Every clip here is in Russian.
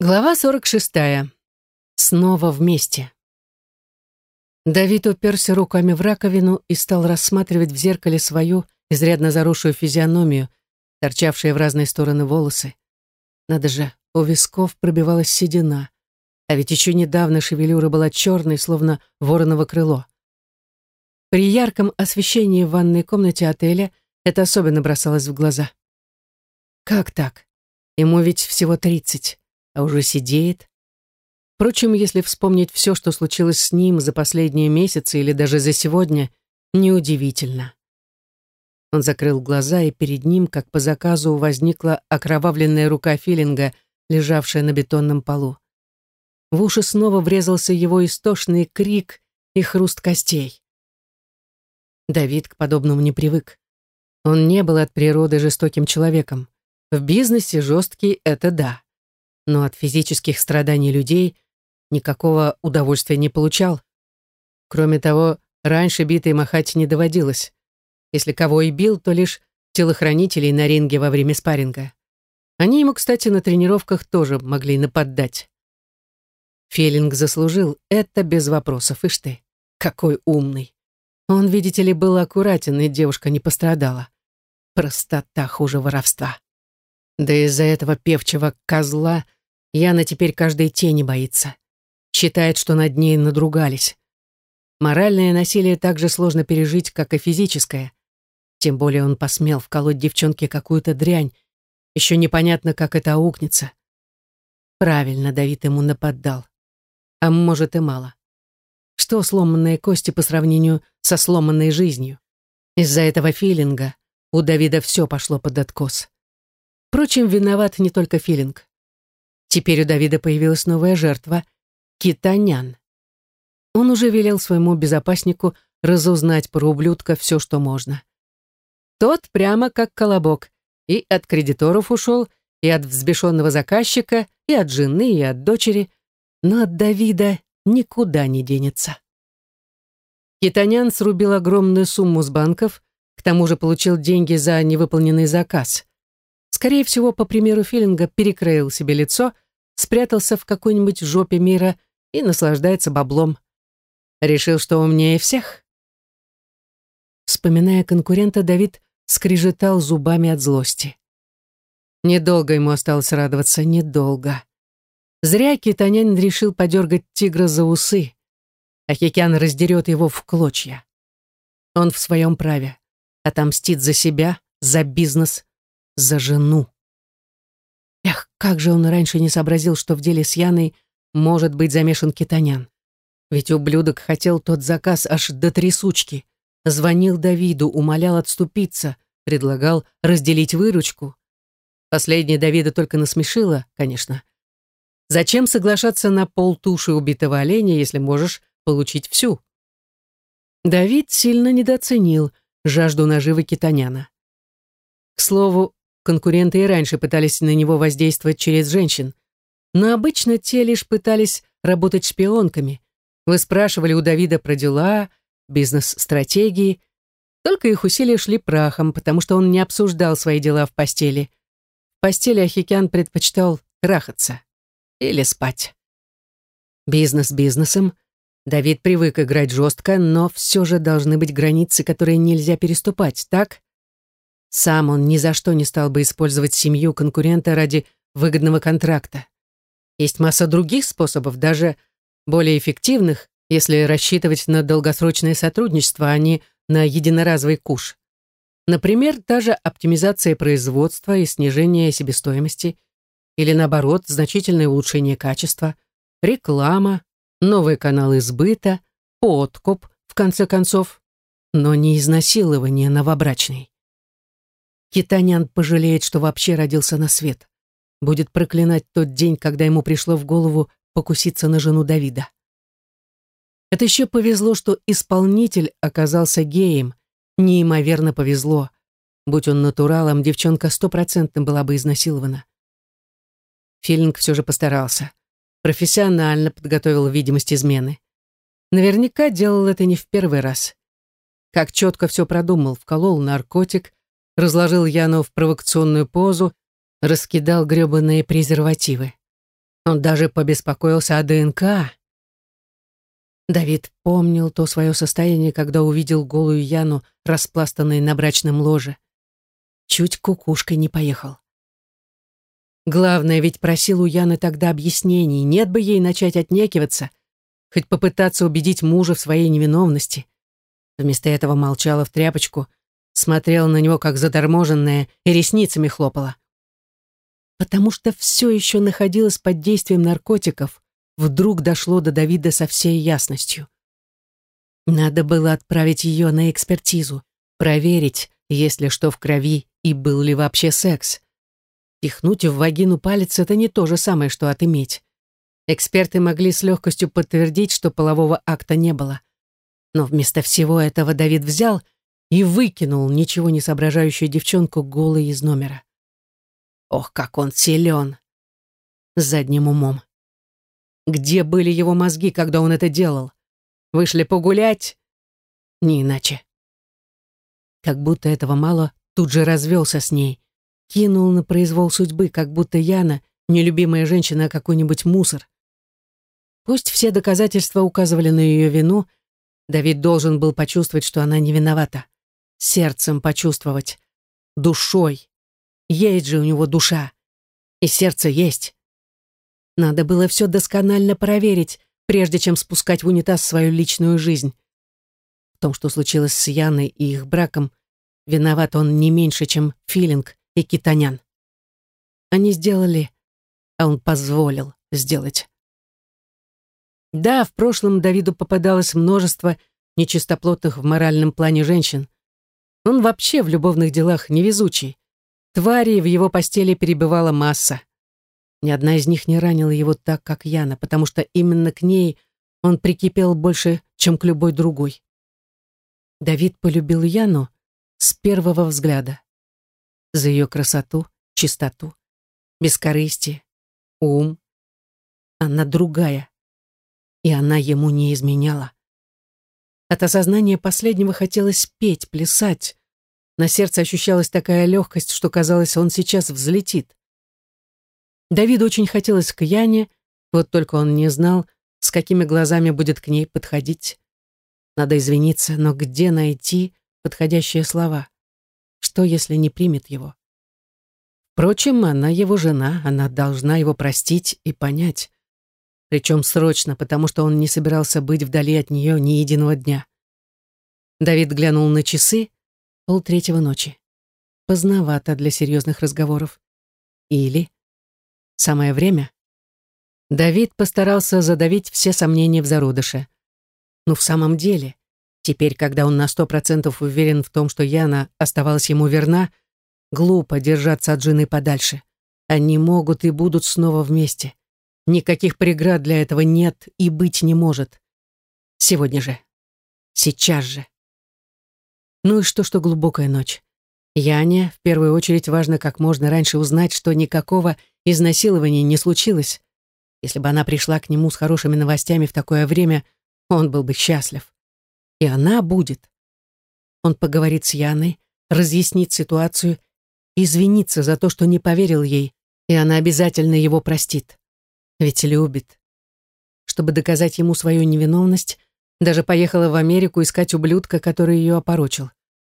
Глава 46. Снова вместе. Давид уперся руками в раковину и стал рассматривать в зеркале свою изрядно заросшую физиономию, торчавшие в разные стороны волосы. Надо же, у висков пробивалась седина, а ведь еще недавно шевелюра была черной, словно вороново крыло. При ярком освещении в ванной комнате отеля это особенно бросалось в глаза. Как так? Ему ведь всего тридцать а уже сидеет. Впрочем, если вспомнить все, что случилось с ним за последние месяцы или даже за сегодня, неудивительно. Он закрыл глаза, и перед ним, как по заказу, возникла окровавленная рука Филинга, лежавшая на бетонном полу. В уши снова врезался его истошный крик и хруст костей. Давид к подобному не привык. Он не был от природы жестоким человеком. В бизнесе жесткий — это да но от физических страданий людей никакого удовольствия не получал. Кроме того, раньше битой махать не доводилось. Если кого и бил, то лишь телохранителей на ринге во время спарринга. Они ему, кстати, на тренировках тоже могли нападать. Фелинг заслужил это без вопросов, ишь ты, какой умный. Он, видите ли, был аккуратен, и девушка не пострадала. Простота хуже воровства. Да из-за этого певчего козла Яна теперь каждой тени боится. Считает, что над ней надругались. Моральное насилие так же сложно пережить, как и физическое. Тем более он посмел вколоть девчонке какую-то дрянь. Еще непонятно, как это аукнется. Правильно Давид ему нападал. А может и мало. Что сломанные кости по сравнению со сломанной жизнью? Из-за этого филинга у Давида все пошло под откос. Впрочем, виноват не только филинг. Теперь у Давида появилась новая жертва — Китанян. Он уже велел своему безопаснику разузнать про ублюдка все, что можно. Тот прямо как колобок и от кредиторов ушел, и от взбешенного заказчика, и от жены, и от дочери, но от Давида никуда не денется. Китанян срубил огромную сумму с банков, к тому же получил деньги за невыполненный заказ скорее всего, по примеру Филинга, перекроил себе лицо, спрятался в какой-нибудь жопе мира и наслаждается баблом. Решил, что умнее всех? Вспоминая конкурента, Давид скрежетал зубами от злости. Недолго ему осталось радоваться, недолго. Зря китанянин решил подергать тигра за усы. Ахикян раздерет его в клочья. Он в своем праве. Отомстит за себя, за бизнес, за жену. Эх, как же он раньше не сообразил, что в деле с Яной может быть замешан китанян. Ведь ублюдок хотел тот заказ аж до трясучки. Звонил Давиду, умолял отступиться, предлагал разделить выручку. Последнее Давида только насмешило, конечно. Зачем соглашаться на полтуши убитого оленя, если можешь получить всю? Давид сильно недооценил жажду наживы китаняна. К слову, Конкуренты и раньше пытались на него воздействовать через женщин. Но обычно те лишь пытались работать шпионками. Вы спрашивали у Давида про дела, бизнес-стратегии. Только их усилия шли прахом, потому что он не обсуждал свои дела в постели. В постели Ахикян предпочитал трахаться или спать. Бизнес бизнесом. Давид привык играть жестко, но все же должны быть границы, которые нельзя переступать, так? Сам он ни за что не стал бы использовать семью конкурента ради выгодного контракта. Есть масса других способов, даже более эффективных, если рассчитывать на долгосрочное сотрудничество, а не на единоразовый куш. Например, та же оптимизация производства и снижение себестоимости, или наоборот, значительное улучшение качества, реклама, новые каналы сбыта, подкуп, в конце концов, но не изнасилование новобрачной. Китанян пожалеет, что вообще родился на свет. Будет проклинать тот день, когда ему пришло в голову покуситься на жену Давида. Это еще повезло, что исполнитель оказался геем. Неимоверно повезло. Будь он натуралом, девчонка стопроцентно была бы изнасилована. Филинг все же постарался. Профессионально подготовил видимость измены. Наверняка делал это не в первый раз. Как четко все продумал, вколол наркотик, разложил Яну в провокационную позу, раскидал гребаные презервативы. Он даже побеспокоился о ДНК. Давид помнил то свое состояние, когда увидел голую Яну, распластанной на брачном ложе. Чуть кукушкой не поехал. Главное, ведь просил у Яны тогда объяснений. Нет бы ей начать отнекиваться, хоть попытаться убедить мужа в своей невиновности. Вместо этого молчала в тряпочку, смотрела на него как заторможенная и ресницами хлопала. Потому что все еще находилась под действием наркотиков, вдруг дошло до Давида со всей ясностью. Надо было отправить ее на экспертизу, проверить, есть ли что в крови и был ли вообще секс. Пихнуть в вагину палец — это не то же самое, что отыметь. Эксперты могли с легкостью подтвердить, что полового акта не было. Но вместо всего этого Давид взял и выкинул ничего не соображающую девчонку голой из номера. Ох, как он силен! Задним умом. Где были его мозги, когда он это делал? Вышли погулять? Не иначе. Как будто этого мало, тут же развелся с ней. Кинул на произвол судьбы, как будто Яна, нелюбимая женщина, какой-нибудь мусор. Пусть все доказательства указывали на ее вину, Давид должен был почувствовать, что она не виновата. Сердцем почувствовать. Душой. Есть же у него душа. И сердце есть. Надо было все досконально проверить, прежде чем спускать в унитаз свою личную жизнь. В том, что случилось с Яной и их браком, виноват он не меньше, чем Филинг и Китанян. Они сделали, а он позволил сделать. Да, в прошлом Давиду попадалось множество нечистоплотных в моральном плане женщин. Он вообще в любовных делах невезучий. Твари в его постели перебывала масса. Ни одна из них не ранила его так, как Яна, потому что именно к ней он прикипел больше, чем к любой другой. Давид полюбил Яну с первого взгляда. За ее красоту, чистоту, бескорыстие, ум. Она другая, и она ему не изменяла. От осознания последнего хотелось петь, плясать. На сердце ощущалась такая легкость, что казалось, он сейчас взлетит. Давиду очень хотелось к Яне, вот только он не знал, с какими глазами будет к ней подходить. Надо извиниться, но где найти подходящие слова? Что, если не примет его? Впрочем, она его жена, она должна его простить и понять. Причем срочно, потому что он не собирался быть вдали от нее ни единого дня. Давид глянул на часы полтретьего ночи. Поздновато для серьезных разговоров. Или Самое время. Давид постарался задавить все сомнения в зародыше. Но в самом деле, теперь, когда он на сто процентов уверен в том, что Яна оставалась ему верна, глупо держаться от жены подальше. Они могут и будут снова вместе. Никаких преград для этого нет и быть не может. Сегодня же. Сейчас же. Ну и что, что глубокая ночь. Яне в первую очередь важно как можно раньше узнать, что никакого изнасилования не случилось. Если бы она пришла к нему с хорошими новостями в такое время, он был бы счастлив. И она будет. Он поговорит с Яной, разъяснит ситуацию, извинится за то, что не поверил ей, и она обязательно его простит. Ведь любит. Чтобы доказать ему свою невиновность, даже поехала в Америку искать ублюдка, который ее опорочил.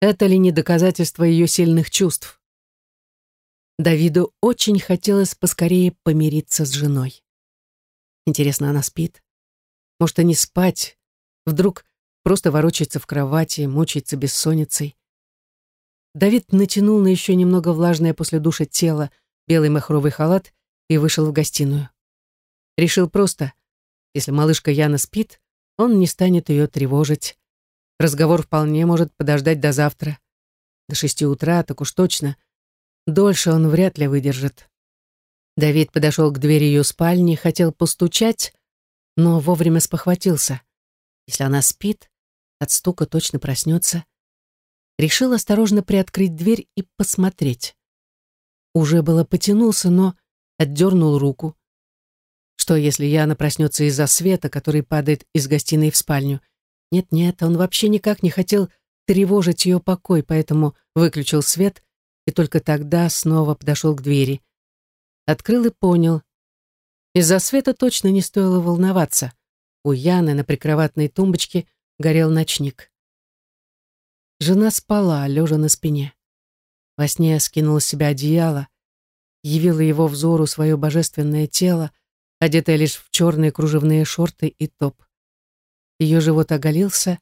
Это ли не доказательство ее сильных чувств? Давиду очень хотелось поскорее помириться с женой. Интересно, она спит? Может, и не спать? Вдруг просто ворочается в кровати, мучается бессонницей? Давид натянул на еще немного влажное после душа тело белый махровый халат и вышел в гостиную. Решил просто, если малышка Яна спит, он не станет ее тревожить. Разговор вполне может подождать до завтра. До шести утра, так уж точно. Дольше он вряд ли выдержит. Давид подошел к двери ее спальни, хотел постучать, но вовремя спохватился. Если она спит, от стука точно проснется. Решил осторожно приоткрыть дверь и посмотреть. Уже было потянулся, но отдернул руку. Что, если Яна проснется из-за света, который падает из гостиной в спальню? Нет-нет, он вообще никак не хотел тревожить ее покой, поэтому выключил свет и только тогда снова подошел к двери. Открыл и понял. Из-за света точно не стоило волноваться. У Яны на прикроватной тумбочке горел ночник. Жена спала, лежа на спине. Во сне скинула с себя одеяло, явила его взору свое божественное тело, одетое лишь в черные кружевные шорты и топ. Ее живот оголился,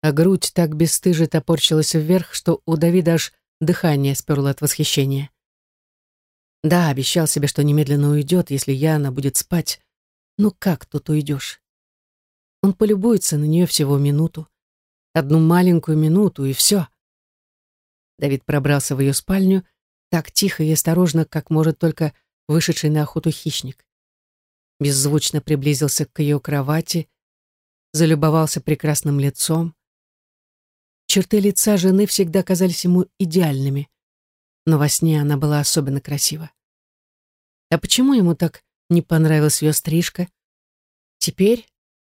а грудь так бесстыже топорчилась вверх, что у Давида аж дыхание сперло от восхищения. Да, обещал себе, что немедленно уйдет, если Яна будет спать. Ну как тут уйдешь? Он полюбуется на нее всего минуту. Одну маленькую минуту, и все. Давид пробрался в ее спальню так тихо и осторожно, как может только вышедший на охоту хищник. Беззвучно приблизился к ее кровати, залюбовался прекрасным лицом. Черты лица жены всегда казались ему идеальными, но во сне она была особенно красива. А почему ему так не понравилась ее стрижка? Теперь,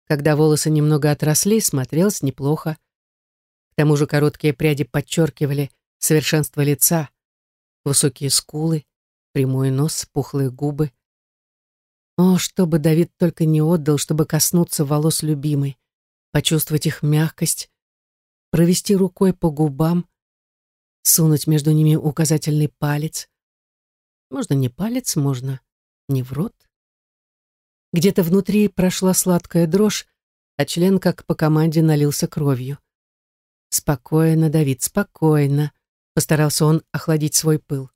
когда волосы немного отросли, смотрелось неплохо. К тому же короткие пряди подчеркивали совершенство лица, высокие скулы, прямой нос, пухлые губы. О, чтобы Давид только не отдал, чтобы коснуться волос любимой, почувствовать их мягкость, провести рукой по губам, сунуть между ними указательный палец. Можно не палец, можно не в рот. Где-то внутри прошла сладкая дрожь, а член, как по команде, налился кровью. «Спокойно, Давид, спокойно», — постарался он охладить свой пыл.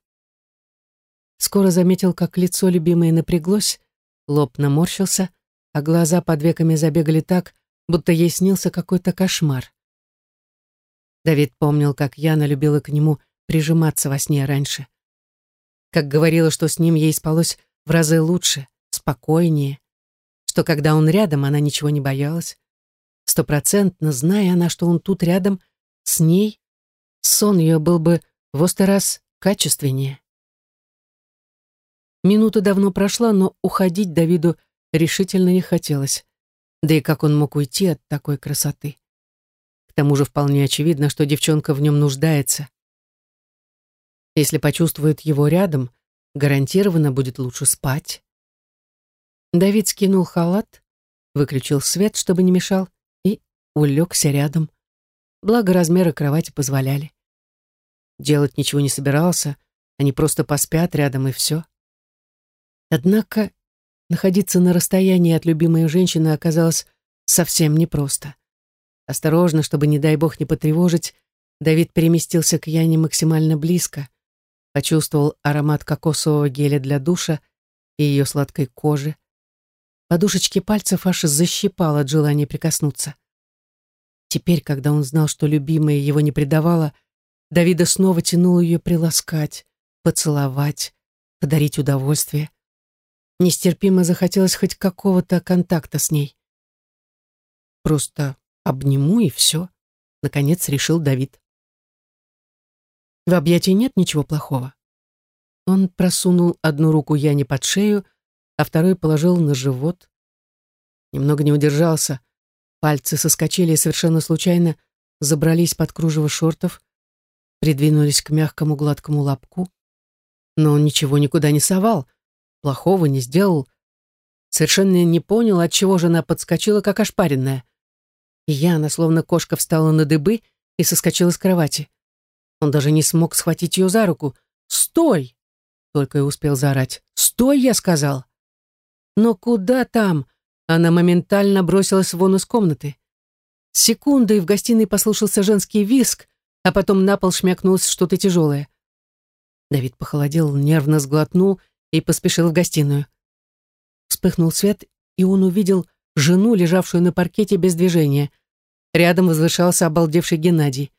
Скоро заметил, как лицо любимой напряглось, Лоб наморщился, а глаза под веками забегали так, будто ей снился какой-то кошмар. Давид помнил, как Яна любила к нему прижиматься во сне раньше. Как говорила, что с ним ей спалось в разы лучше, спокойнее, что когда он рядом, она ничего не боялась. Стопроцентно, зная она, что он тут рядом, с ней, сон ее был бы в раз качественнее. Минута давно прошла, но уходить Давиду решительно не хотелось. Да и как он мог уйти от такой красоты? К тому же вполне очевидно, что девчонка в нем нуждается. Если почувствует его рядом, гарантированно будет лучше спать. Давид скинул халат, выключил свет, чтобы не мешал, и улегся рядом. Благо размеры кровати позволяли. Делать ничего не собирался, они просто поспят рядом и все. Однако находиться на расстоянии от любимой женщины оказалось совсем непросто. Осторожно, чтобы, не дай бог, не потревожить, Давид переместился к Яне максимально близко, почувствовал аромат кокосового геля для душа и ее сладкой кожи. Подушечки пальцев аж защипал от желания прикоснуться. Теперь, когда он знал, что любимая его не предавала, Давида снова тянул ее приласкать, поцеловать, подарить удовольствие. Нестерпимо захотелось хоть какого-то контакта с ней. Просто обниму и все, наконец решил Давид. В объятии нет ничего плохого. Он просунул одну руку Яне под шею, а второй положил на живот. Немного не удержался. Пальцы соскочили совершенно случайно забрались под кружево шортов, придвинулись к мягкому гладкому лобку. Но он ничего никуда не совал, плохого не сделал. Совершенно не понял, от чего жена подскочила, как ошпаренная. И Яна, словно кошка, встала на дыбы и соскочила с кровати. Он даже не смог схватить ее за руку. «Стой!» Только и успел заорать. «Стой!» я сказал. Но куда там? Она моментально бросилась вон из комнаты. Секунды, и в гостиной послушался женский виск, а потом на пол шмякнулось что-то тяжелое. Давид похолодел, нервно сглотнул и поспешил в гостиную. Вспыхнул свет, и он увидел жену, лежавшую на паркете без движения. Рядом возвышался обалдевший Геннадий.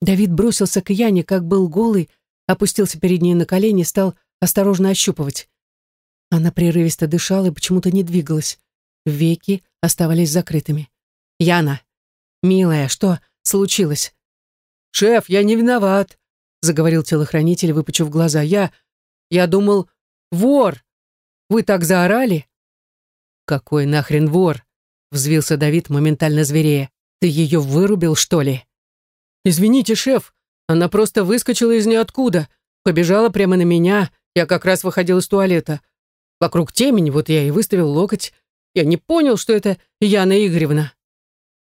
Давид бросился к Яне, как был голый, опустился перед ней на колени и стал осторожно ощупывать. Она прерывисто дышала и почему-то не двигалась. Веки оставались закрытыми. «Яна! Милая, что случилось?» «Шеф, я не виноват», — заговорил телохранитель, выпучив глаза. «Я... Я думал, вор! Вы так заорали!» «Какой нахрен вор?» — взвился Давид, моментально зверея. «Ты ее вырубил, что ли?» «Извините, шеф, она просто выскочила из ниоткуда, побежала прямо на меня, я как раз выходил из туалета. Вокруг темень, вот я и выставил локоть. Я не понял, что это Яна Игоревна.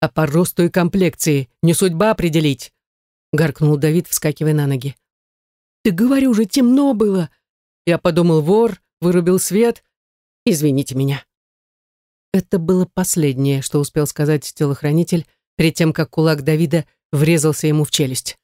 А по росту и комплекции не судьба определить, гаркнул Давид, вскакивая на ноги. Ты говорю же, темно было. Я подумал, вор, вырубил свет. Извините меня. Это было последнее, что успел сказать телохранитель перед тем, как кулак Давида врезался ему в челюсть.